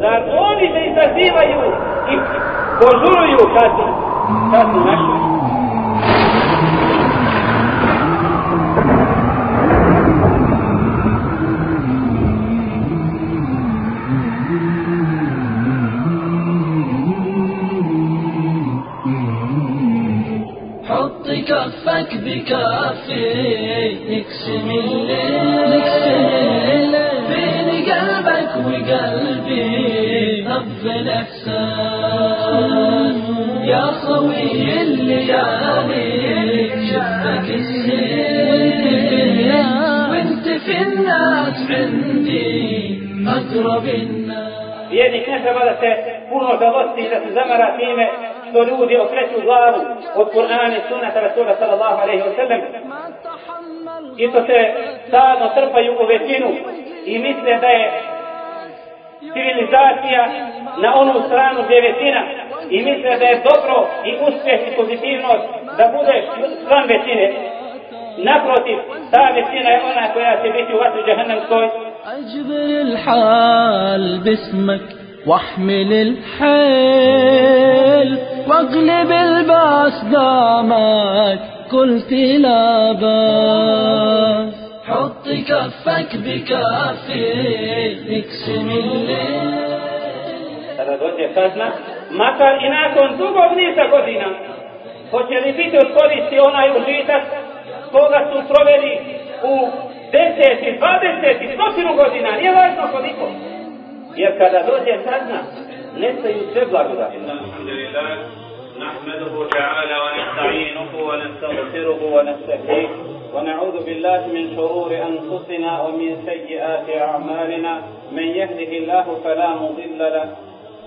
Zar oni ne izazivaju i požuruju kaznu, kaznu našu? حط كفك بكفي نقسم الليل خوي الليالي شبك السيل وانت في الناس عندي أقرب الناس Vjernik ne treba da se puno žalosti i da se zamara time što ljudi okreću glavu od Kur'ana i sunnata Rasula sallallahu alaihi wa sallam i što se stalno trpaju u većinu i misle da je civilizacija na onu stranu gdje je većina I misle da je dobro i uspjeh i pozitivnost da budeš član većine. Naprotiv, ta većina je ona koja će biti u vatru džahannamskoj أجبر الحال باسمك واحمل الحيل واغلب الباس دامك كل تلابس حط كفك بكفي اقسم الليل kada dođe kazna, makar i nakon dugog niza godina, hoće li biti od koristi onaj užitak koga su proveli u deseti, dvadeseti, stotinu godina, nije važno koliko. Jer kada dođe kazna, nestaju sve blagodati. نحمده تعالى ونستعينه ونستغفره ونستهديه ونعوذ بالله من شرور أنفسنا ومن سيئات أعمالنا من يهده الله فلا مضل له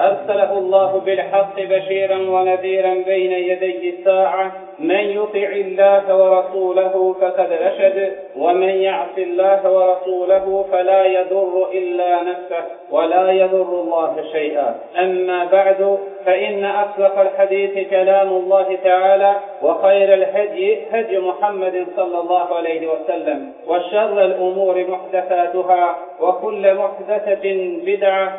أرسله الله بالحق بشيرا ونذيرا بين يدي الساعة من يطع الله ورسوله فقد رشد ومن يعص الله ورسوله فلا يضر إلا نفسه ولا يضر الله شيئا. أما بعد فإن أصدق الحديث كلام الله تعالى وخير الهدي هدي محمد صلى الله عليه وسلم وشر الأمور محدثاتها وكل محدثة بدعة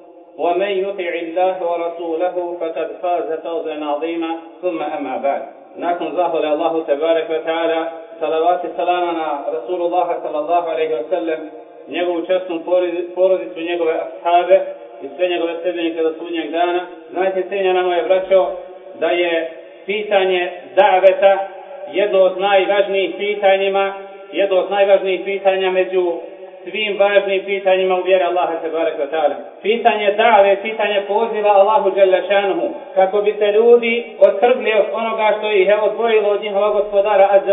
ومن يطع الله ورسوله فقد فاز فوزا عظيما ثم أما بعد nakon zahvale Allahu tebarek ve ta'ala, salavati salama na Rasulullah sallallahu alaihi wa sallam, njegovu čestnu porodicu, njegove ashabe i sve njegove sljedbenike do sudnjeg dana. Znajte, cijenjena moje braćo, da je pitanje daveta jedno od najvažnijih pitanjima, jedno od najvažnijih pitanja među svim važnim pitanjima u vjeri Allaha tebarek wa ta'ala. Pitanje dave, pitanje poziva Allahu Đelešanuhu, kako bi se ljudi otrgli od onoga što ih je odvojilo od njihova gospodara Azza.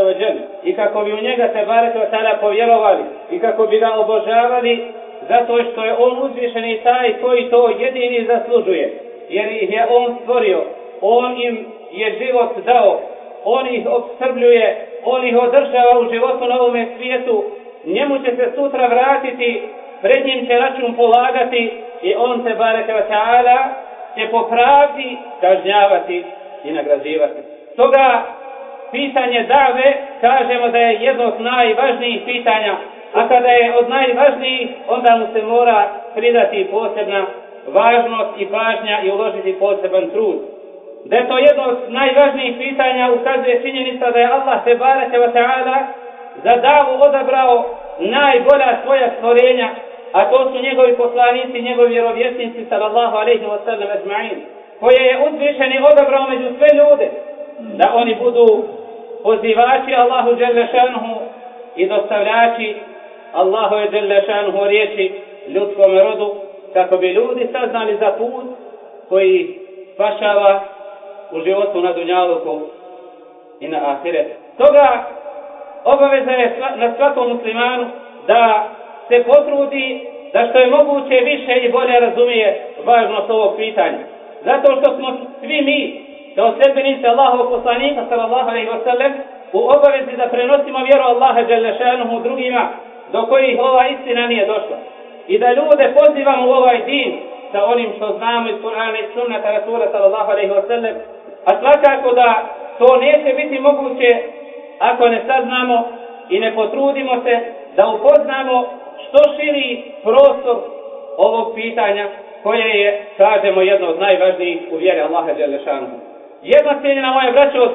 I kako bi u njega tebarek wa ta'ala povjerovali. I kako bi ga obožavali zato što je on uzvišen i taj koji to jedini zaslužuje. Jer ih je on stvorio, on im je život dao, on ih obskrbljuje, on ih održava u životu na ovome svijetu, njemu će se sutra vratiti, pred njim će račun polagati i on se bareke wa ta'ala će po pravdi kažnjavati i nagrađivati. Stoga pitanje dave kažemo da je jedno od najvažnijih pitanja, a kada je od najvažnijih onda mu se mora pridati posebna važnost i pažnja i uložiti poseban trud. Da je to jedno od najvažnijih pitanja ukazuje činjenica da je Allah se bareke wa ta'ala za davu odabrao najbolja svoja stvorenja, a to su njegovi poslanici, njegovi vjerovjesnici, sallallahu alaihi wa sallam ajma'in, koje je uzvišeni odabrao među sve ljude, da oni budu pozivači Allahu Đelešanuhu i dostavljači Allahu Đelešanuhu riječi ljudskom rodu, kako bi ljudi saznali za put koji spašava u životu na Dunjaluku i na ahiret. Toga obaveza je na svakom muslimanu da se potrudi da što je moguće više i bolje razumije važnost ovog pitanja. Zato što smo svi mi, kao sredbenici Allahovog poslanika, sallallahu alaihi wa sallam, u obavezi da prenosimo vjeru Allaha Đalešanuhu drugima, do kojih ova istina nije došla. I da ljude pozivamo u ovaj din sa onim što znamo iz Kur'ana i sunnata Rasula sallallahu alaihi wa sallam, a svakako da to neće biti moguće ako ne saznamo i ne potrudimo se da upoznamo što širi prostor ovog pitanja koje je, kažemo, jedno od najvažnijih u vjeri Allaha Đelešanu. Jedna cijenjena moja braća od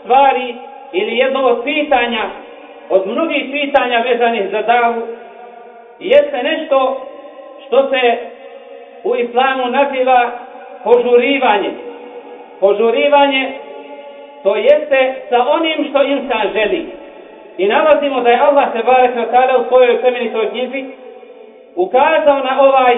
stvari ili jedno od pitanja, od mnogih pitanja vezanih za davu, jeste nešto što se u islamu naziva požurivanje. Požurivanje to jeste sa onim što insan želi. I nalazimo da je Allah se barek na u svojoj plemenitoj knjizi ukazao na ovaj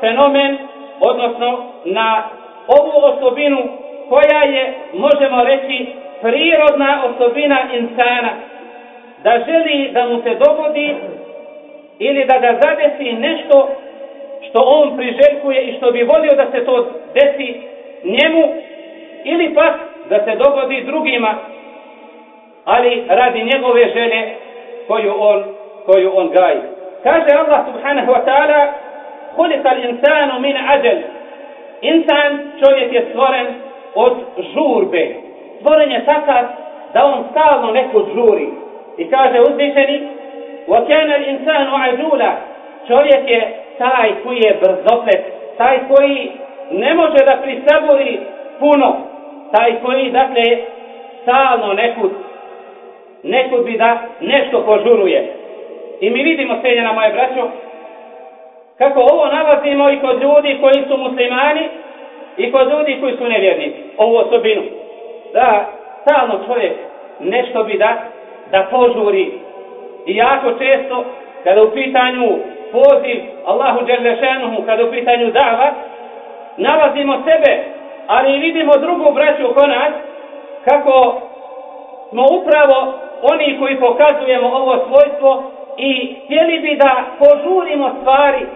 fenomen, odnosno na ovu osobinu koja je, možemo reći, prirodna osobina insana. Da želi da mu se dogodi ili da ga zadesi nešto što on priželjkuje i što bi volio da se to desi njemu ili pak da se dogodi drugima ali radi njegove želje koju on, koju on gaji. Kaže Allah subhanahu wa ta'ala Hulika insanu min ađel Insan, čovjek je stvoren od žurbe. Stvoren je takav da on stalno neko žuri. I kaže uzvišeni وَكَانَ الْإِنسَانُ عَجُولًا Čovjek je taj koji je brzoplet, taj koji ne može da prisaburi puno, taj koji, dakle, stalno nekud nekud bi da nešto požuruje. I mi vidimo, cijenjena moje braćo, kako ovo nalazimo i kod ljudi koji su muslimani i kod ljudi koji su nevjernici, ovu osobinu. Da, stalno čovjek nešto bi da, da požuri. I jako često, kada u pitanju poziv Allahu Đerlešenuhu, kada u pitanju dava, nalazimo sebe, ali vidimo drugu braću oko nas, kako smo upravo oni koji pokazujemo ovo svojstvo i htjeli bi da požurimo stvari,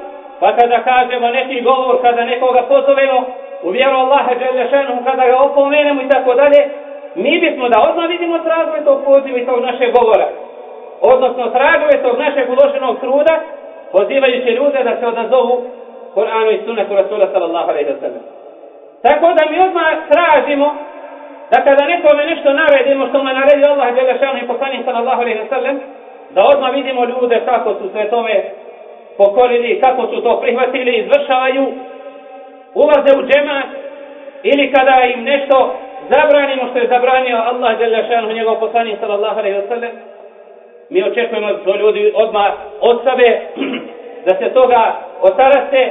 pa kada kažemo neki govor, kada nekoga pozovemo u vjeru Allaha Đelešanu, kada ga opomenemo i tako dalje, mi bismo da odmah vidimo tragove tog poziva i tog našeg govora. Odnosno tragove tog našeg uloženog truda, pozivajući ljude da se odazovu Kur'anu i sunnetu Rasula sallallahu alaihi wa sallam. Tako da mi odmah tražimo da kada nekome nešto naredimo što mu naredi Allah Đelešanu i poslanik sallallahu alaihi sallam, da odmah vidimo ljude kako su sve tome pokorili, kako su to prihvatili, izvršavaju, ulaze u džemat ili kada im nešto zabranimo što je zabranio Allah Đelešanu i njegov poslanik sallallahu alaihi sallam, mi očekujemo da ljudi odmah ostave, da se toga otaraste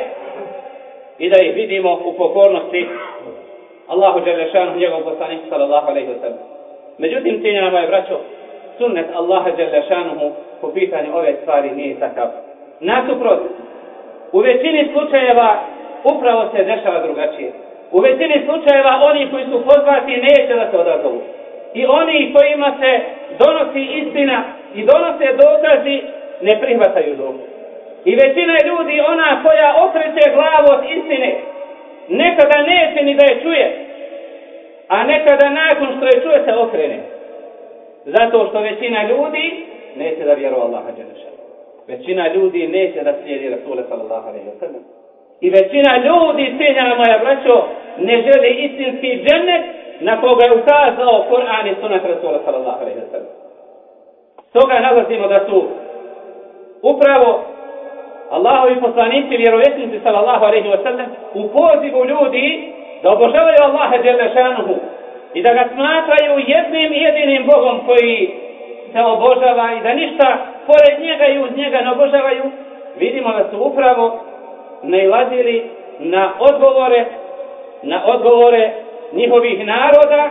i da ih vidimo u pokornosti Allahu Đelešanu, njegov poslanik, sallallahu alaihi wa sallam. Međutim, cijenjena moje braćo, sunnet Allaha Đelešanu po pitanju ove stvari nije takav. Nasuprot, u većini slučajeva upravo se dešava drugačije. U većini slučajeva oni koji su pozvati neće da se odazovu. I oni kojima se donosi istina i donose dokazi ne prihvataju dokaz. I većina ljudi ona koja okreće glavu od istine nekada neće ni da je čuje, a nekada nakon što je čuje se okrene. Zato što većina ljudi neće da vjeru Allaha Đelešan. Većina ljudi neće da slijedi Rasule sallallahu alaihi wa sallam. I većina ljudi, cijenjana moja braćo, ne želi istinski džennet na koga je ukazao Kur'an i sunat Rasula sallallahu alaihi wa sallam. Nalazimo da su upravo Allahovi poslanici, vjerovjesnici sallallahu alaihi wa sallam, u pozivu ljudi da obožavaju Allaha Đelešanuhu i da ga smatraju jednim jedinim Bogom koji se obožava i da ništa pored njega i uz njega ne obožavaju, vidimo da su upravo nailazili na odgovore, na odgovore njihovih naroda,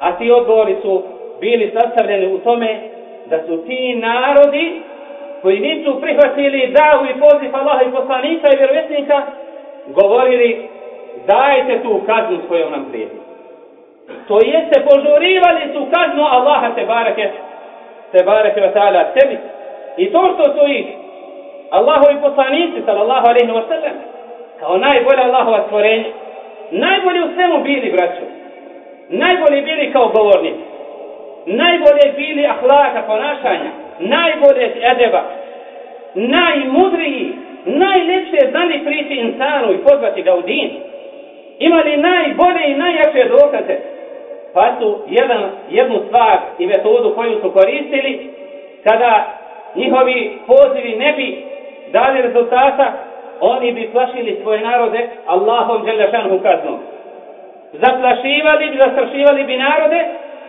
a ti odgovori su bili sastavljeni u tome da su ti narodi koji nisu prihvatili davu i poziv Allaha i poslanika i vjerovjesnika, govorili dajte tu kaznu s kojom nam prijeti. To jeste požurivali su kaznu Allaha te bareke, te bareke wa ta'ala sebi. I to što su ih Allahovi poslanici, sallallahu alaihi wa sallam, kao najbolja Allahova stvorenja, najbolji u svemu bili, braćo. Najbolji bili kao govornici. Najbolje bili ahlaka ponašanja. Najbolje edeba. Najmudriji. Najljepše znali priti insanu i pozvati ga u din. Imali najbolje i najjače dokaze. Pa su jedan, jednu stvar i metodu koju su koristili kada njihovi pozivi ne bi dali rezultata, oni bi plašili svoje narode Allahom želešanhu kaznom. Zaplašivali bi, zastrašivali bi narode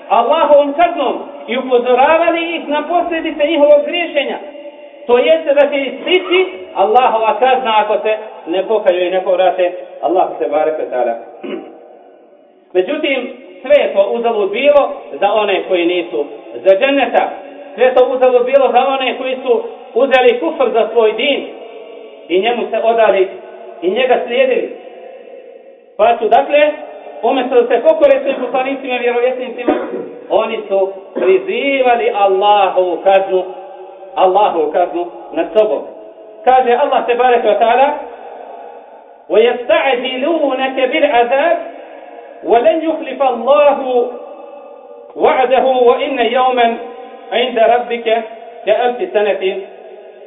Allahovom kaznom i upozoravali ih na posljedice njihovog griješenja. To jeste da će istići Allahova kazna ako se ne pokaju i ne povrate Allah se bareke ta'ala. Međutim, sve je to uzalud bilo za one koji nisu za dženeta. Sve je to uzalud bilo za one koji su uzeli kufr za svoj din i njemu se odali i njega slijedili. Pa su dakle, umjesto da se pokore svim poslanicima i vjerovjesnicima, oni su prizivali Allahu kaznu, Allahu kaznu nad sobom. Kaže Allah te barek wa ta'ala, وَيَسْتَعْجِلُونَكَ بِالْعَذَابِ وَلَنْ يُخْلِفَ اللَّهُ وَعْدَهُ وَإِنَّ يَوْمًا عِنْدَ رَبِّكَ كَأَلْفِ سَنَةٍ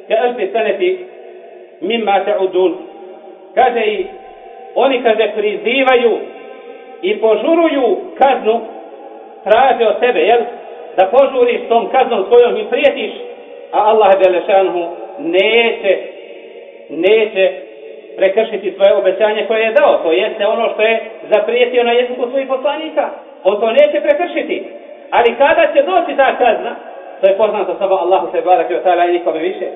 كَأَلْفِ سَنَةٍ مِمَّا تَعُدُونَ Kaže i oni kaže prizivaju i požuruju kaznu, traže od tebe, jel? Da požuriš tom kaznom svojom i prijetiš, a Allah Đelešanu neće, neće prekršiti svoje obećanje koje je dao. To jeste ono što je zaprijetio na jeziku svojih poslanika. On to neće prekršiti. Ali kada će doći ta kazna, to je poznato samo Allahu se barak i otala i nikome više.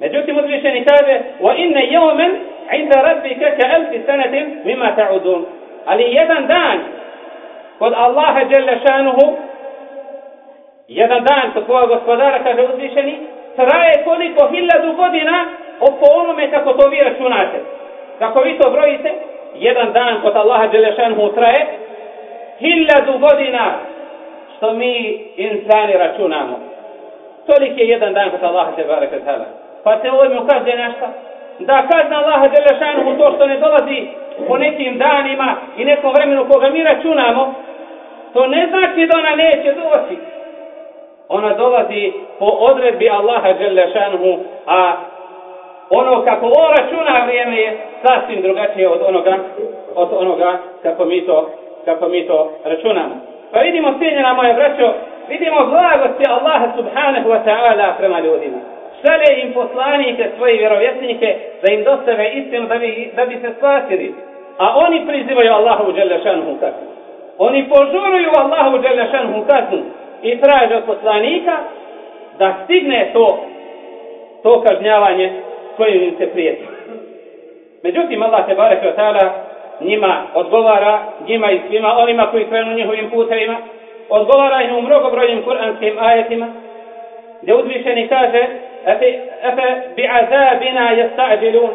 Međutim, uzvišeni kaže, wa يَوْمَنْ عِنْدَ inda كَأَلْفِ سَنَةٍ مِمَا تَعُدُونَ ta'udun. Ali jedan dan kod Allaha dželle šanuhu jedan dan kod tvojeg gospodara, kaže uzvišeni, traje koliko hiljadu godina oko onome kako to vi računate. Kako vi to brojite, jedan dan kod Allaha dželle šanuhu traje hiljadu godina što mi insani računamo. Tolik je jedan dan kod Allaha te ta'ala. Pa se ovdje ukazuje nešto. Da kazna Allaha dželle šanuhu to što ne dolazi po nekim danima i nekom vremenu koga mi računamo, to ne znači da ona neće doći. Ona dolazi po odredbi Allaha dželle šanuhu, a ono kako on računa vrijeme je sasvim drugačije od onoga, od onoga kako mi to, kako mi to računamo. Pa vidimo, cijenjena moja braćo, vidimo blagosti Allaha subhanahu wa ta'ala prema ljudima. Šalje im poslanike, svoje vjerovjesnike, da im dostave istinu da bi, da bi se spasili. A oni prizivaju Allahu dželle šanuhu kaznu. Oni požuruju Allahu dželle šanuhu kaznu i traže od poslanika da stigne to, to kažnjavanje kojim im se prijeti. Međutim, Allah te ta'ala njima odgovara, njima i svima onima koji krenu njihovim putevima, odgovara im u mnogobrojnim kuranskim ajetima, gdje uzvišeni kaže bi'azabina jesta'đilun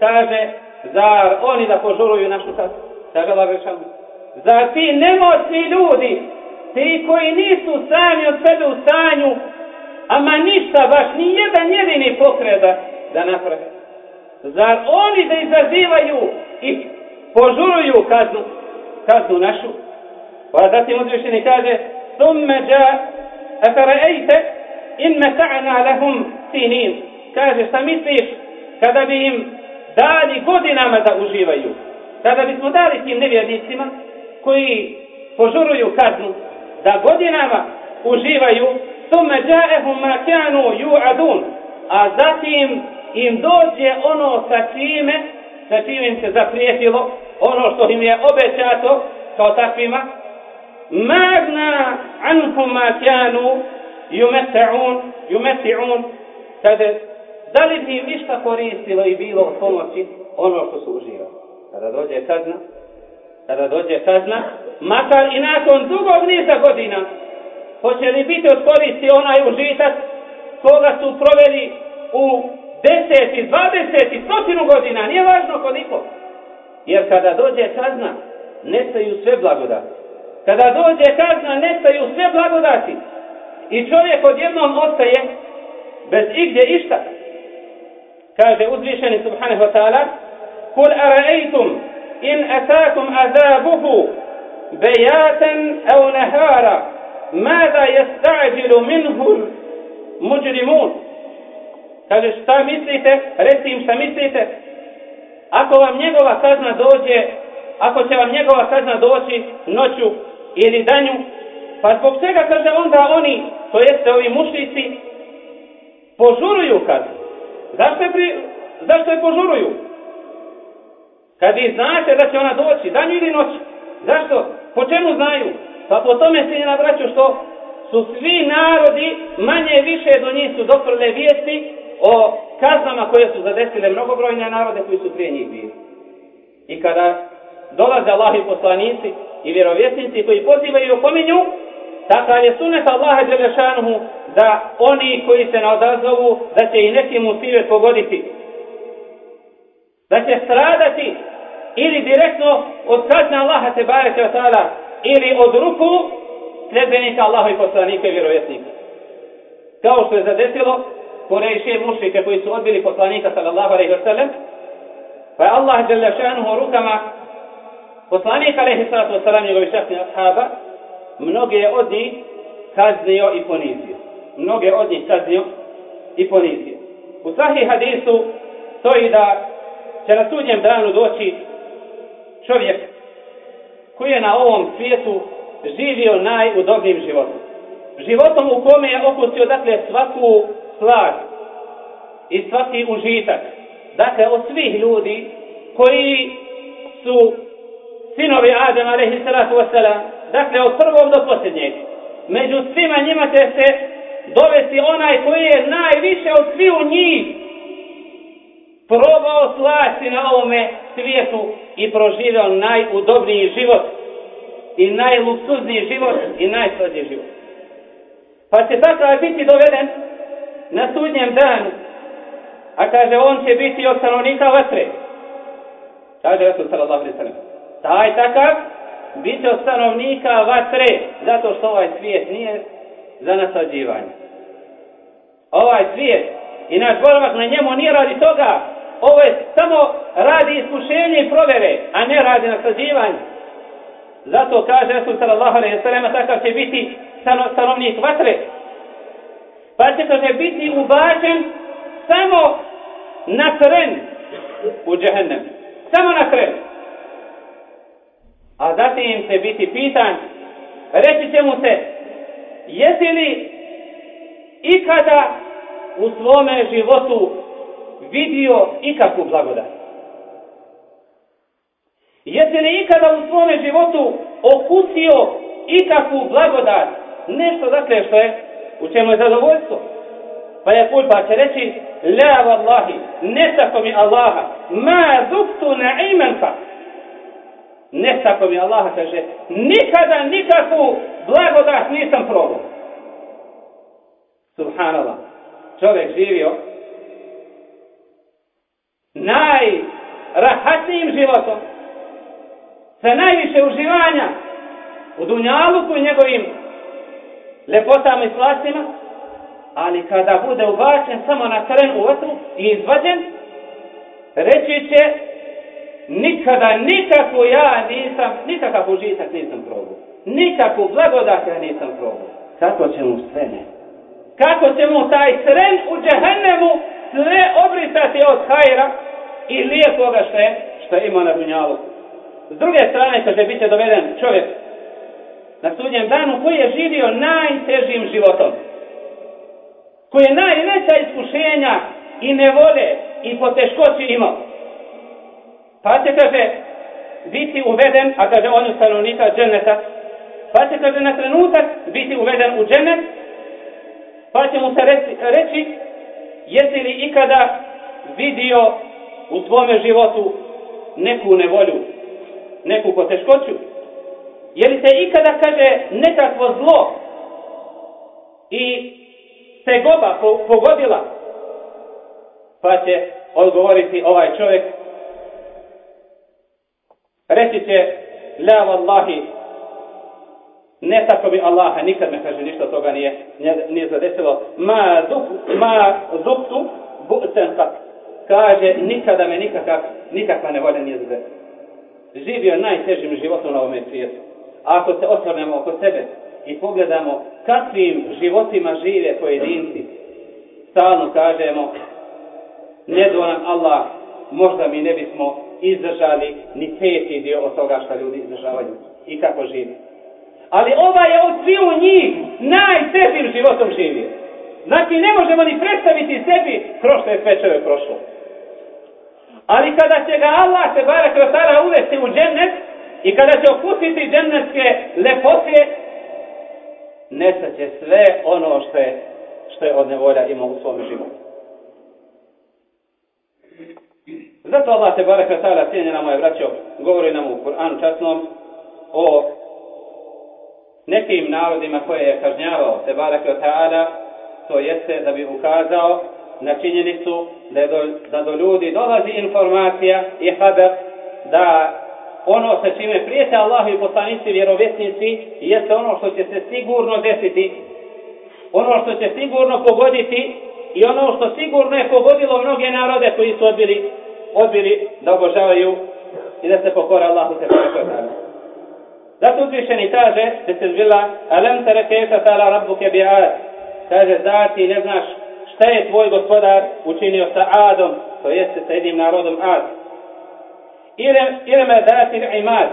kaže zar oni da požuruju našu kasu kaže Allah rečanu zar ti nemoćni ljudi ti koji nisu sami od sebe u stanju ama ništa baš ni jedan jedini pokreda da naprave? Zar oni da izazivaju i požuruju kaznu kaznu našu? Pa zatim uzvišeni kaže thumme ja afara'ajte in meta'na lahum sinin. Kaže, šta misliš kada bi im dali godinama da uživaju? Kada bismo dali tim nevjernicima koji požuruju kaznu da godinama uživaju tume džaehum ma kanu ju'adun a zatim im dođe ono sa čime sa čime im se zaprijetilo ono što im je obećato kao takvima magna anhum ma kanu yumetta'un, yumetti'un, kaže, da li bi im koristilo i bilo od pomoći ono što su uživali. Kada dođe kazna, kada dođe kazna, makar i nakon dugog niza godina, hoće li biti od koristi onaj užitak koga su proveli u deseti, dvadeseti, stotinu godina, nije važno koliko. Jer kada dođe kazna, nestaju sve blagodati. Kada dođe kazna, nestaju sve blagodati. I čovjek odjednom ostaje bez igdje išta. Kaže uzvišeni subhanahu wa ta'ala Kul araeitum in atakum azabuhu bejatan au nahara mada jesta'đilu minhu muđrimun. Kaže šta mislite, reci im šta mislite, ako vam njegova kazna dođe, ako će vam njegova kazna doći noću ili danju, pa zbog čega kaže onda oni, to jeste ovi mušnici, požuruju kaznu. Zašto je, pri, zašto je požuruju? Kad vi znate da će ona doći, danju ili noću. Zašto? Po čemu znaju? Pa po tome se ne vraću što su svi narodi manje više do njih su doprle vijesti o kaznama koje su zadesile mnogobrojne narode koji su prije njih bili. I kada dolaze Allahi poslanici i vjerovjesnici koji pozivaju i opominju, takav je sunet Allaha Đelešanuhu da oni koji se ne odazovu, da će i neki musive pogoditi. Da će stradati ili direktno od kazne Allaha te bareke ta'ala ili od ruku sljedbenika Allaha i poslanika i vjerovjesnika. Kao što je zadesilo Kurejše mušrike koji su odbili poslanika sallallahu alaihi wa sallam, pa je Allah jalla šanuhu rukama poslanika alaihi sallatu wa sallam njegovi šakni ashaba, mnoge od njih kaznio i ponizio. Mnoge od njih kaznio i ponizio. U sahih hadisu stoji da će na sudnjem danu doći čovjek koji je na ovom svijetu živio najudobnijim životom. Životom u kome je okusio dakle svaku stvar i svaki užitak. Dakle, od svih ljudi koji su sinovi Adam alaihi salatu wasalam, dakle od prvog do posljednjeg. Među svima njima će se dovesti onaj koji je najviše od svih u njih probao slasti na ovome svijetu i proživio najudobniji život i najluksuzniji život i najslađiji život. Pa će takav biti doveden na sudnjem danu, a kaže on će biti od stanovnika vatre. Kaže Rasul sallallahu alaihi sallam. Taj takav biti od stanovnika vatre, zato što ovaj svijet nije za nasađivanje. Ovaj svijet i naš boravak na njemu nije radi toga, ovo je samo radi iskušenje i provere, a ne radi nasađivanje. Zato kaže Rasul sallallahu alaihi sallam, takav će biti stanovnik vatre, pa će kaže biti ubačen samo na tren u džehennem. Samo na tren. A zatim će biti pitan, reći će mu se, jesi li ikada u svome životu vidio ikakvu blagodat? Jesi li ikada u svome životu okusio ikakvu blagodat? Nešto dakle što je u čemu je zadovoljstvo. Pa je kul pa će reći, la vallahi, ne mi Allaha, ma zuktu na imenka. Ne tako mi Allaha kaže, nikada nikakvu blagodat nisam probao. Subhanallah. Čovjek živio najrahatnijim životom, sa najviše uživanja u dunjaluku i njegovim lepotama i slastima, ali kada bude ubačen samo na teren u vatru i izvađen, reći će nikada, nikakvu ja nisam, nikakav užitak nisam probao. Nikakvu blagodat ja nisam probao. Kako će mu sve ne? Kako će mu taj tren u džehennemu sve obrisati od hajra i lijepoga što je, što ima na dunjalu. S druge strane, kaže, bit će doveden čovjek na sudnjem danu koji je živio najtežim životom. Koji je najveća iskušenja i nevole i poteškoći imao. Pa će, kaže, biti uveden, a kaže on je stanovnika dženeta, pa će, kaže, na trenutak biti uveden u dženet, pa će mu se reći, reći jesi li ikada vidio u svome životu neku nevolju, neku poteškoću, Je li se ikada, kaže, nekakvo zlo i se goba pogodila? Pa će odgovoriti ovaj čovjek. Reći će, la vallahi, Ne tako bi Allaha, nikad me kaže ništa toga nije, nije, zadesilo. Ma, duk, ma duktu bu'ten kad. Kaže, nikada me nikakav, nikakva nevolja nije zadesila. Živio najtežim životom na ovome svijetu. Ako se osvrnemo oko sebe i pogledamo kakvim životima žive pojedinci, stalno kažemo, ne nam Allah, možda mi ne bismo izdržali ni peti dio od toga što ljudi izdržavaju i kako živi. Ali ova je od sviju njih najtežim životom živio. Znači ne možemo ni predstaviti sebi kroz što je sve prošlo. Ali kada će ga Allah se barak tada uvesti u džennet i kada će okusiti džennetske lepote, nestaće sve ono što je, što je od nevolja imao u svom životu. Zato Allah te barek ta'ala cijenjena moje braćo govori nam u Kur'anu časnom o nekim narodima koje je kažnjavao te barek ta'ala to jeste da bi ukazao na činjenicu da, do, da do ljudi dolazi informacija i haber da ono sa čime prijete Allahu i poslanici vjerovjesnici jeste ono što će se sigurno desiti. Ono što će sigurno pogoditi i ono što sigurno je pogodilo mnoge narode koji su odbili, odbili da obožavaju i da se pokora Allahu te prekotane. Zato uzvišeni kaže, se se zbila, alam tara kefa tala rabbuke bi ad. Kaže, da ti ne znaš šta je tvoj gospodar učinio sa Adom, to jeste sa jednim narodom Ad. Irem, irema datir imad.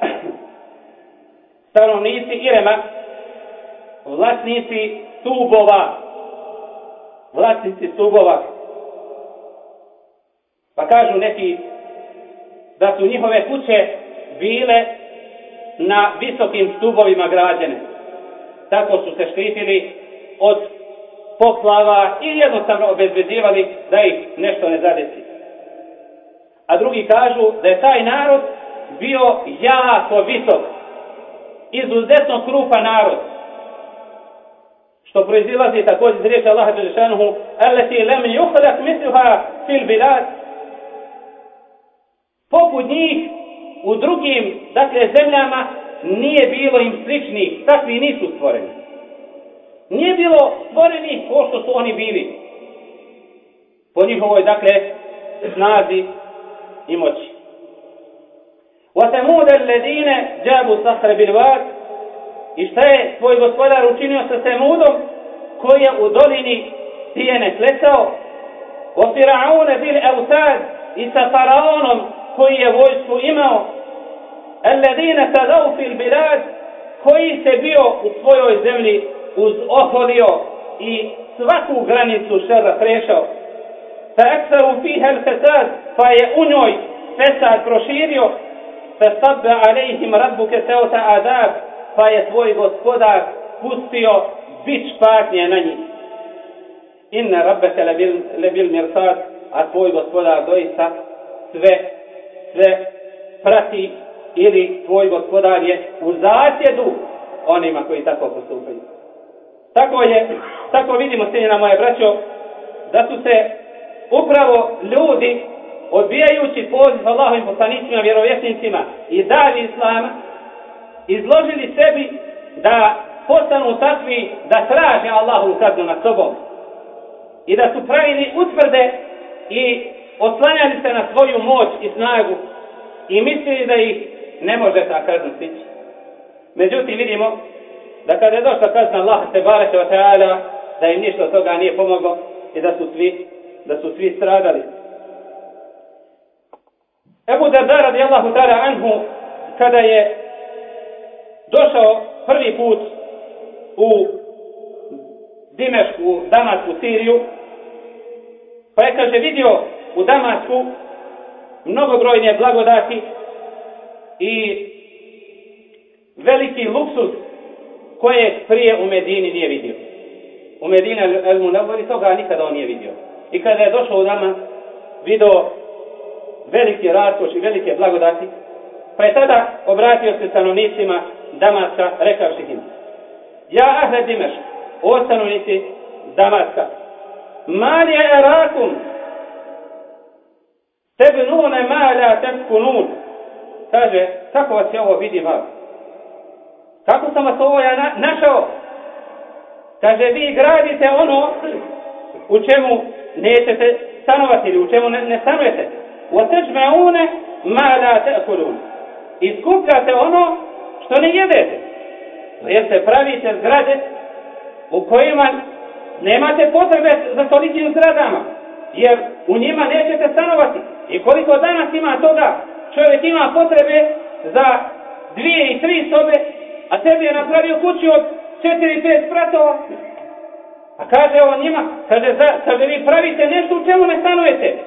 Stanovnici Irema, vlasnici stubova, vlasnici stubova. Pa kažu neki da su njihove kuće bile na visokim stubovima građene. Tako su se štitili od poplava i jednostavno obezbeđivali da ih nešto ne zadesi. A drugi kažu da je taj narod bio jako visok, izuzetno krupa narod, što proizilazi također iz riječi Allaha Đelešanuhu lem misluha fil bilad poput njih u drugim dakle zemljama nije bilo im sličnih takvi nisu stvoreni nije bilo stvoreni ko što su oni bili po njihovoj dakle snazi i moći وثمود الذين جابوا الصخر بالواد I šta je tvoj gospodar učinio sa Semudom koji je u dolini Tijene klesao? O Firaune bil Eutad i sa Faraonom koji je vojsku imao? Alladine tadau fil bilad koji se bio u svojoj zemlji uzoholio i svaku granicu šera prešao. Fa eksaru fiha fesad pa je u njoj fesad proširio fa sabbe alejhim rabbuke seota adab pa je tvoj gospodar pustio bić patnje na njih. Inna rabbeke lebil, lebil mirsad, a tvoj gospodar doista sve, sve prati ili tvoj gospodar je u zasjedu onima koji tako postupaju. Tako je, tako vidimo cijenjena moje braćo, da su se upravo ljudi odbijajući poziv Allahovim poslanicima, vjerovjesnicima i davi Islama, izložili sebi da postanu takvi da traže Allahu kaznu nad sobom i da su pravili utvrde i oslanjali se na svoju moć i snagu i mislili da ih ne može ta kazna stići. Međutim, vidimo da kada je došla kazna Allah te bareke ta'ala da im ništa toga nije pomoglo i da su svi da su svi stradali. Ebu Darda radijallahu ta'ala anhu kada je došao prvi put u Dimešku, Damasku, Siriju, pa je, kaže, vidio u Damasku mnogobrojne blagodati i veliki luksus koje prije u Medini nije vidio. U Medini El Munavori toga nikada on nije vidio. I kada je došao u Damas, vidio veliki raskoš i velike blagodati, pa je tada obratio se stanovnicima Damaska, rekavši im, ja ahle Dimeš, o stanovnici Damaska, mali je erakum, Tebnune ma la tebkunun. Kaže, kako vas je ovo vidi vas? Kako sam vas ovo ja na, našao? Kaže, vi gradite ono u čemu nećete stanovati ili u čemu ne, ne stanujete. U une ma la tebkunun. I skupljate ono što ne jedete. Jer se pravite zgrade u kojima nemate potrebe za tolikim zgradama. Jer u njima nećete stanovati. I koliko danas ima toga, čovjek ima potrebe za dvije i tri sobe, a tebi je napravio kuću od četiri, pet pratova. A kaže on njima, kaže, za, kaže vi pravite nešto u čemu ne stanujete.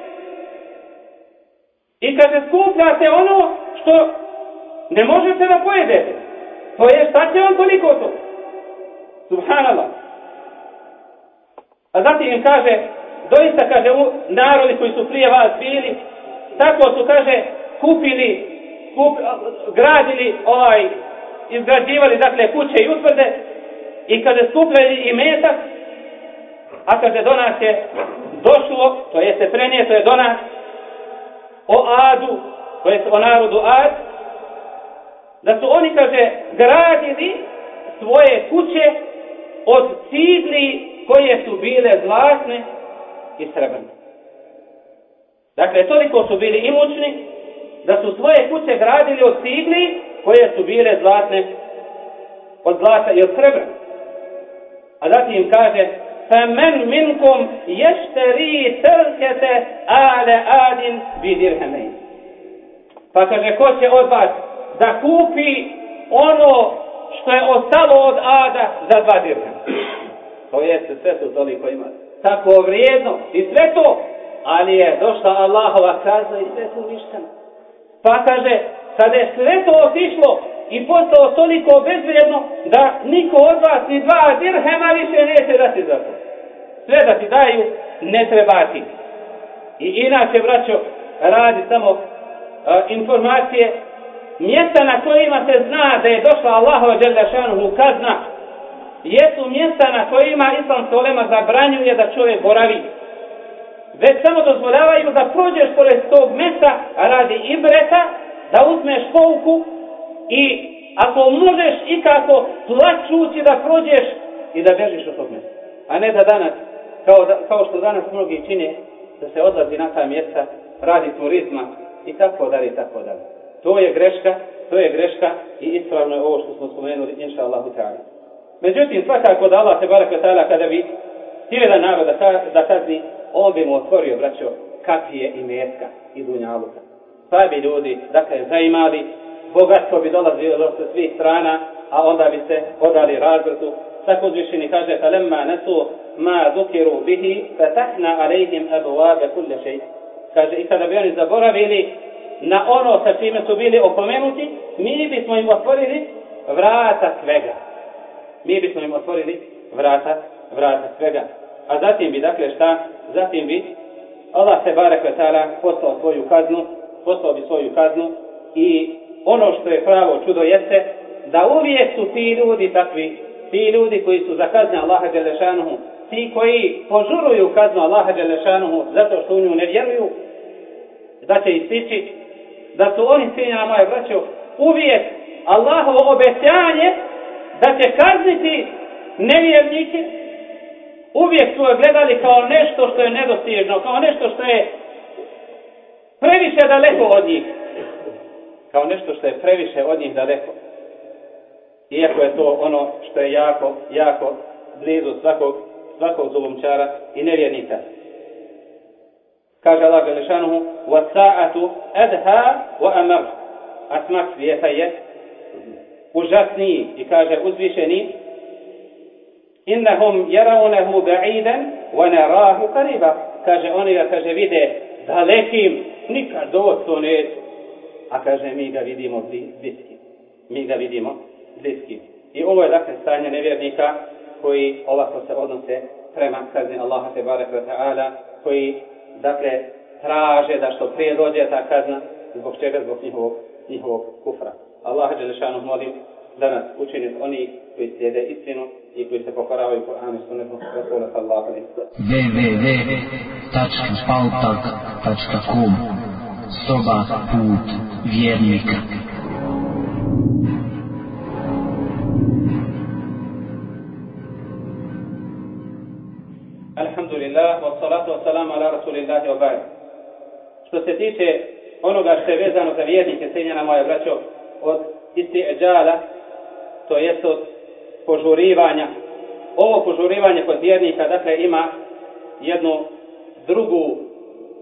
I kaže skupljate ono što ne možete da pojedete. To je šta će vam toliko to? Subhanallah. A zatim im kaže, doista kaže u narodi koji su prije vas bili, tako su kaže kupili, kup, gradili ovaj, izgrađivali dakle kuće i utvrde i kada skupljali i metak, a kaže do nas je došlo, to je se prenijeto je do nas o Adu, to je o narodu Ad, da su oni, kaže, gradili svoje kuće od cigli koje su bile zlatne i srebrne. Dakle, toliko su bili imućni da su svoje kuće gradili od cigli koje su bile zlatne od zlata i od srebra. A zatim im kaže فَمَنْ مِنْكُمْ يَشْتَرِي تَرْكَةَ آلَ آدٍ بِدِرْهَمَيْنِ Pa kaže, ko će od vas da kupi ono što je ostalo od Ada za dva dirhama? To jeste, sve su toliko imali. Tako vrijedno i sve to, ali je došla Allahova kazna i sve su ništane. Pa kaže, kada je sve to otišlo i postalo toliko bezvrijedno da niko od vas ni dva dirhema više neće dati za to. Sve da ti daju, ne treba ti. I inače, braćo, radi samo a, informacije mjesta na kojima se zna da je došla Allahova Đeldašanuhu kazna jesu mjesta na kojima islamska olema zabranjuje da čovjek boravi. Već samo dozvoljavaju da prođeš pored tog mjesta radi ibreta, da uzmeš pouku i ako možeš i kako plaćući da prođeš i da bežiš od tog mjesta. A ne da danas, kao, da, kao što danas mnogi čine, da se odlazi na ta mjesta, radi turizma i tako dalje i tako dalje. To je greška, to je greška i ispravno je ovo što smo spomenuli, inša Allahu ta'ala. Međutim, svakako da Allah se barak ta'ala kada bi htio da narod da, da kazni, on bi mu otvorio, braćo, kapije i metka i dunjaluka. Pa bi ljudi, dakle, zaimali, bogatstvo bi dolazilo sa svih strana, a onda bi se odali razvrtu. Tako uzvišeni kaže, فَلَمَّا نَسُوا مَا ذُكِرُوا بِهِ فَتَحْنَا عَلَيْهِمْ أَبْوَابَ كُلَّ شَيْءٍ Kaže, i kada bi oni zaboravili na ono sa čime su bili opomenuti, mi bismo im otvorili vrata svega. Mi bismo im otvorili vrata, vrata svega. A zatim bi, dakle, šta? Zatim bi Allah se barek vetala poslao svoju kaznu, poslao bi svoju kaznu i ono što je pravo čudo jeste da uvijek su ti ljudi takvi, ti ljudi koji su za kazne Allaha Đelešanuhu, ti koji požuruju kaznu Allaha Đelešanuhu zato što u nju ne vjeruju, da će istići, da su oni sinjena moje braćo, uvijek Allahovo obećanje da će kazniti nevjernike, uvijek su gledali kao nešto što je nedostižno, kao nešto što je previše daleko od njih kao nešto što je previše od njih daleko. Iako je to ono što je jako, jako blizu svakog, svakog zulumčara i nevjernika. Kaže Allah Želešanuhu, وَسَاعَةُ أَدْهَا وَأَمَرْ A smak svijeta je užasniji i kaže uzvišeni innahum yarawnahu ba'idan wa narahu qariba kaže oni ga kaže vide dalekim nikad doći to neće a kaže mi ga vidimo bliskim. Mi ga vidimo bliskim. I ovo je dakle stanje nevjernika koji ovako se odnose prema kazni Allaha te ta'ala koji dakle traže da što prije dođe ta kazna zbog čega zbog njihovog, njihovog kufra. Allah Đelešanu molim da nas učini oni koji slijede istinu i koji se pokoravaju Kur'anu i sunetu Rasula sallahu alaihi www.spaltak.com Soba put vjernika Alhamdulillah, wa salatu wa salamu ala rasulillahi wa. Što se tiče onoga što je vezano za vjernike, cijenjena moja braćo, od isti'đala, to jest od požurivanja. Ovo požurivanje kod vjernika, dakle, ima jednu drugu,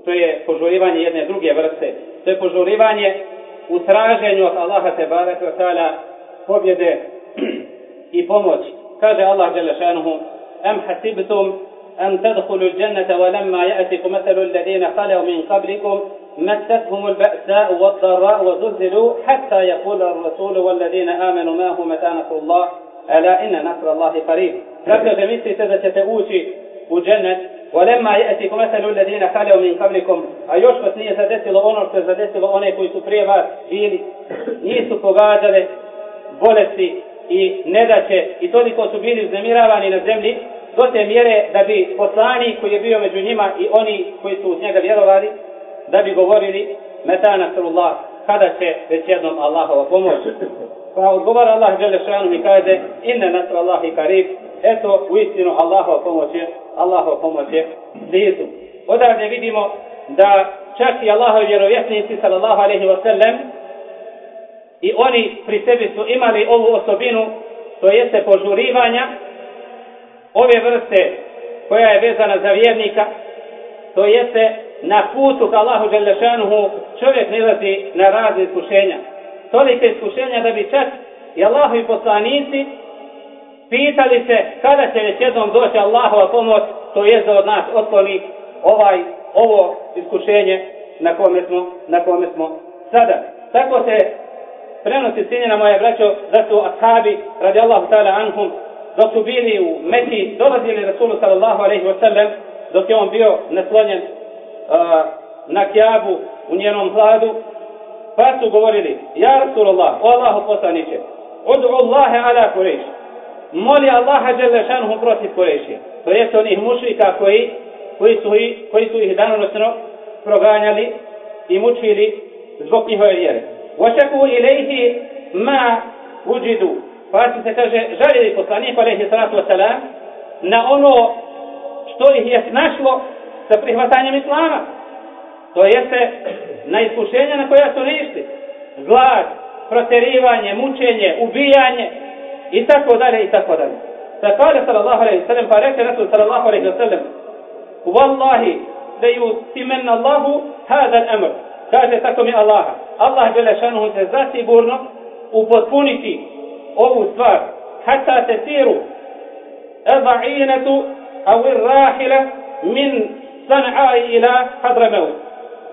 to je požurivanje jedne druge vrste. To je požurivanje u traženju od Allaha te barek pobjede i pomoći. Kaže Allah Đelešanuhu, Am hasibtum أن تدخلوا الجنة ولما يأتكم مثل الذين خلوا من قبلكم مستهم البأساء والضراء وزلزلوا حتى يقول الرسول والذين آمنوا معه متى نصر الله؟ ألا إن نصر الله قريب. da ćete ući u džennet, ولما يأتكم مثل الذين خلوا من قبلكم. a još vas nije zadesilo ono što je zadesilo one koji su prije vas bili, nisu pogađale bolesti i nedaće i toliko su bili uznemiravani na zemlji do te mjere da bi poslani koji je bio među njima i oni koji su uz njega vjerovali, da bi govorili meta nasrullah, kada će već jednom Allahova pomoć. Pa odgovara Allah Đelešanu i kaže inne nasr Allahi karib, eto u istinu Allahova pomoć je, Allahova pomoć je blizu. Odavde vidimo da čak i Allahovi vjerovjesnici sallallahu alaihi wa sallam i oni pri sebi su imali ovu osobinu, to jeste požurivanja ove vrste koja je vezana za vjernika, to jeste na putu ka Allahu Đelešanuhu čovjek nilazi na razne iskušenja. Tolike iskušenja da bi čak i Allahovi poslanici pitali se kada će već jednom doći Allahova pomoć, to je da od nas otkloni ovaj, ovo iskušenje na kome smo, na kome smo sada. Tako se prenosi sinjena moje braćo da su ashabi radi Allahu ta'ala anhum dok su bili u Meki, dolazili Rasulu sallallahu alaihi wa sallam, dok je on bio naslonjen uh, na kjabu u njenom hladu, pa su govorili, ja Rasulullah, o Allahu poslaniće, odu Allahe ala Kureš, moli Allaha dželle šanuhu protiv Kurešije. To jest onih mušrika koji, koji, su, koji su ih danonosno proganjali i mučili zbog njihove vjere. Vašaku ilaihi ma uđidu pa su se, kaže, žaljeli poslanik, alaihi salatu wasalam, na ono što ih je našlo sa prihvatanjem islama. To jeste na iskušenja na koja su nišli. Glad, proterivanje, mučenje, ubijanje i tako dalje i tako dalje. Pa kaže sallallahu alaihi sallam, pa reče Rasul sallallahu alaihi sallam, Wallahi, da ju timenna Allahu hada al-amr. Kaže tako mi Allaha. Allah žele šanuhu će zasigurno upotpuniti ovu stvar hatta tesiru eba'inetu au irrahila min san'a ila hadrameut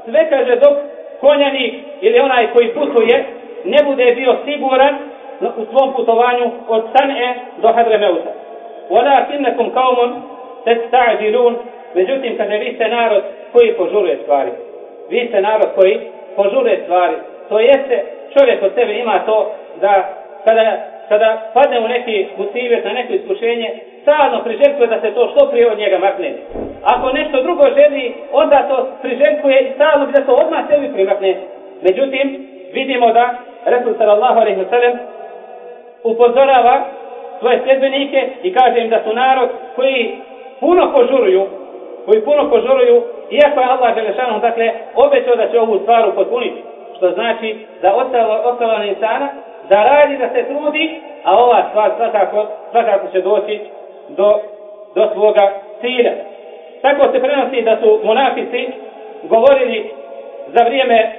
sve kaže dok konjanik ili onaj koji putuje ne bude bio siguran u svom putovanju od San'e do Hadremeuta. Walakinnakum qaumun tasta'jilun, međutim kada vi ste narod koji požuruje stvari. Vi ste narod koji požuruje stvari. To jeste čovjek od sebe ima to da kada kada padne u neki musibet, na neko iskušenje, stalno priželjkuje da se to što prije od njega makne. Ako nešto drugo želi, onda to priželjkuje i stalno da to odmah sebi primakne. Međutim, vidimo da Resul sallallahu alaihi wa upozorava svoje sljedbenike i kaže im da su narod koji puno požuruju, koji puno požuruju, iako je Allah Želešanom, dakle, obećao da će ovu stvar upotpuniti. Što znači da ostalo, ostalo na insana da radi, da se trudi, a ova stvar svakako, svakako će doći do, do svoga cilja. Tako se prenosi da su monafici govorili za vrijeme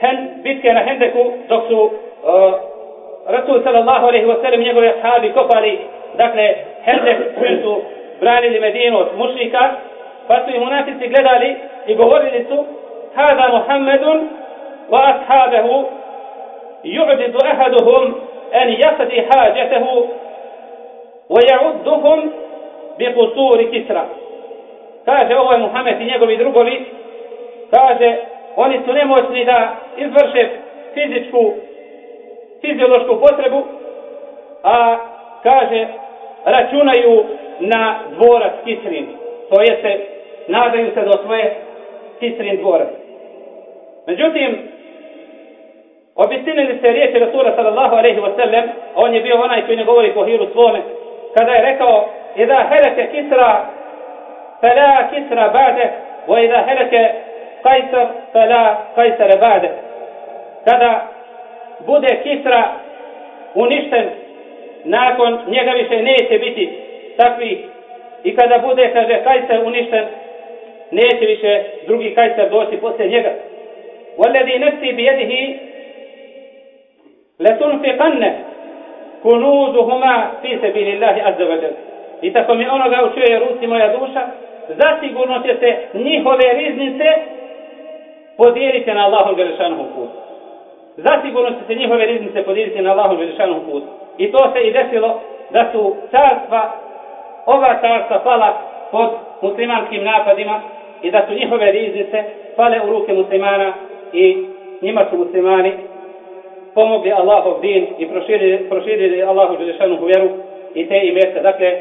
hen, bitke na Hendeku, dok su uh, Rasul sallallahu alaihi wa sallam njegove ashabi kopali, dakle, Hendek koji su branili Medinu od mušnika, pa su i monafici gledali i govorili su Hada Muhammedun wa ashabehu يعجز أحدهم أن يقضي حاجته ويعدهم بقصور كسرى kaže ovo je Muhammed i njegovi drugovi kaže oni su nemoćni da izvrše fizičku fiziološku potrebu a kaže računaju na dvorac Kisrin to jeste nadaju se do svoje Kisrin dvorac međutim Obistinili se riječi Rasula sallallahu alaihi wa sallam, on je bio onaj koji ne govori po hiru svome, kada je rekao Ida heleke kisra, fela kisra ba'de, wa ida heleke kajsar, fela kajsare ba'de. Kada bude kisra uništen, nakon njega više neće biti takvi. i kada bude, kaže, kajsar uništen, neće više drugi kajsar doći poslije njega. Walladhi nafsi bijedihi letunfiqanne kunuzuhuma fi sebi azza wa I tako mi onoga u čuje ruci moja duša, zasigurno će se njihove riznice podijeliti na Allahom velišanom putu. Zasigurno će se njihove riznice podijeliti na Allahom velišanom putu. I to se i desilo da su carstva, ova carstva pala pod muslimanskim napadima i da su njihove riznice pale u ruke muslimana i njima su muslimani pomogli Allahov din i proširili, proširili Allahu Želešanu vjeru i te imece, dakle,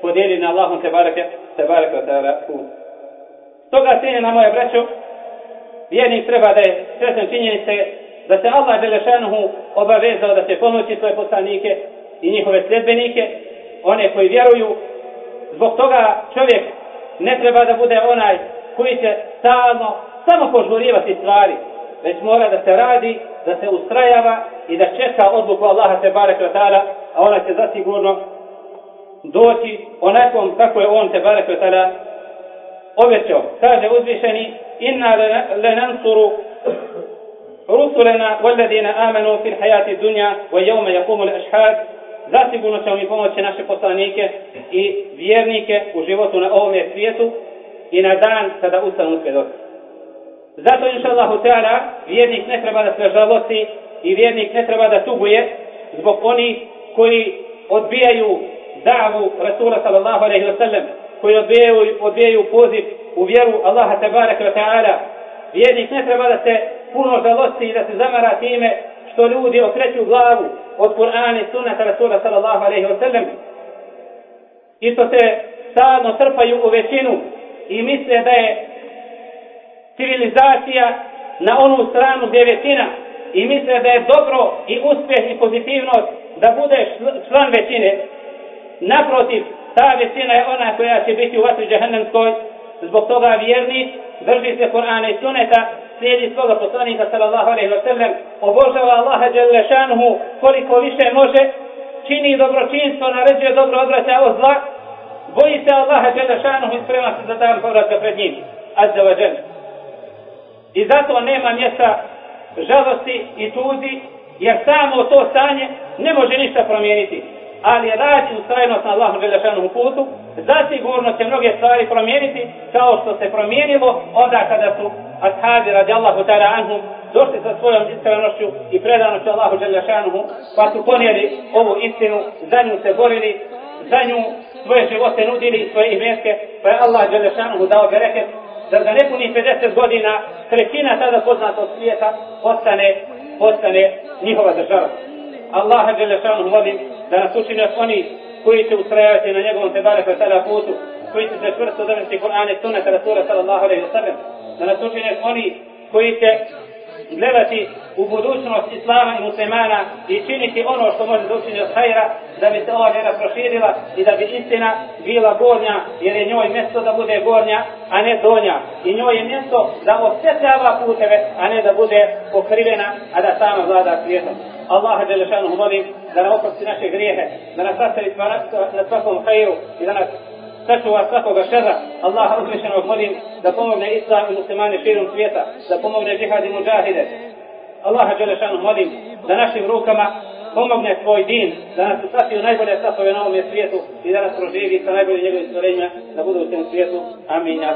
podijelili na Allahom te barake, te barake put. Stoga cijenjena moja braćo, vjernik treba da je sretan činjenice da se Allah Želešanuhu obavezao da se pomoći svoje poslanike i njihove sljedbenike, one koji vjeruju. Zbog toga čovjek ne treba da bude onaj koji će stalno samo požurivati stvari, već mora da se radi, da se ustrajava i da čeka odluku Allaha te barek ta'ala, a ona će zasigurno doći onakom kako je on te barek ta'ala obećao. Kaže uzvišeni, inna lenansuru rusulena amanu fil hayati dunja wa yawma yaqumu al-ashhad zasigurno ćemo mi pomoći naše poslanike i vjernike u životu na ovome svijetu i na dan kada ustanu svjedoci. Zato, inša Allahu vjernik ne treba da se žalosti i vjernik ne treba da tuguje zbog oni koji odbijaju davu Rasula sallallahu alaihi wa sallam, koji odbijaju, odbijaju poziv u vjeru Allaha tabaraka wa ta'ala. Vjernik ne treba da se puno žalosti i da se zamara time što ljudi okreću glavu od Kur'ana i sunnata Rasula sallallahu alaihi wa sallam i što se stalno trpaju u većinu i misle da je civilizacija na onu stranu gdje je većina i misle da je dobro i uspjeh i pozitivnost da budeš član većine. Naprotiv, ta većina je ona koja će biti u vatri džahannamskoj, zbog toga vjerni, drži se Kur'ana i suneta, slijedi svoga poslanika sallallahu alaihi wa sallam, obožava Allaha jalla šanuhu koliko više može, čini dobročinstvo, naređuje dobro odvraća od zla, boji se Allaha jalla šanuhu i sprema se za dan povratka pred njim. Azza wa. I zato nema mjesta žalosti i tuzi, jer samo to stanje ne može ništa promijeniti. Ali radi ustrajnost na Allahom Želešanom putu, zasigurno će mnoge stvari promijeniti, kao što se promijenilo onda kada su ashabi radi Allahu ta'ala anhum došli sa svojom iskrenošću i predanošću Allahu Želešanuhu, pa su ponijeli ovu istinu, za nju se borili, za nju svoje živote nudili i svoje imetke, pa je Allah Želešanuhu dao bereket da za nepuni 50 godina trećina tada poznatog svijeta postane, postane njihova država. Allaha Đelešanu molim da nas učini od oni koji će ustrajavati na njegovom tebare pa tada putu, koji će se čvrsto držati Kur'ane sunnata Rasula sallallahu alaihi wa sallam, da nas učini od oni koji će gledati u budućnost Islama i muslimana i činiti ono što može da učini od hajra, da bi se ova vjera proširila i da bi istina bila gornja, jer je njoj mjesto da bude gornja, a ne donja. I njoj je mjesto da osjetljava puteve, a ne da bude pokrivena, a da sama vlada svijetom. Allaha Đelešanu molim da nam oprosti naše grijehe, da nas sastavi na svakom hajru i da nas sačuva svakoga šera. Allaha uzvišenog molim da pomogne Islam i muslimane širom svijeta, da pomogne džihad i muđahide. Allaha Đelešanu molim da našim rukama pomogne svoj din, da nas usati u najbolje safove na ovom svijetu i da nas proživi sa najboljim njegovim stvorenjima da budu u svijetu. Amin. Ja